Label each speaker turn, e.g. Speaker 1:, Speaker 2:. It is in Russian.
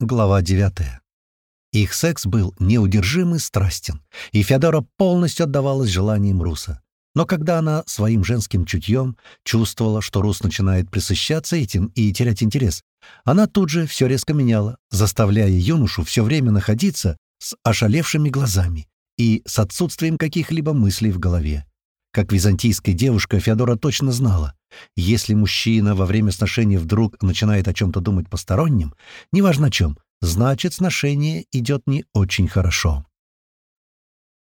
Speaker 1: Глава 9. Их секс был неудержим и страстен, и Феодора полностью отдавалась желаниям Руса. Но когда она своим женским чутьем чувствовала, что Рус начинает присыщаться этим и терять интерес, она тут же все резко меняла, заставляя юношу все время находиться с ошалевшими глазами и с отсутствием каких-либо мыслей в голове. Как византийская девушка, Феодора точно знала, если мужчина во время сношения вдруг начинает о чем-то думать посторонним, неважно о чем, значит, сношение идет не очень хорошо.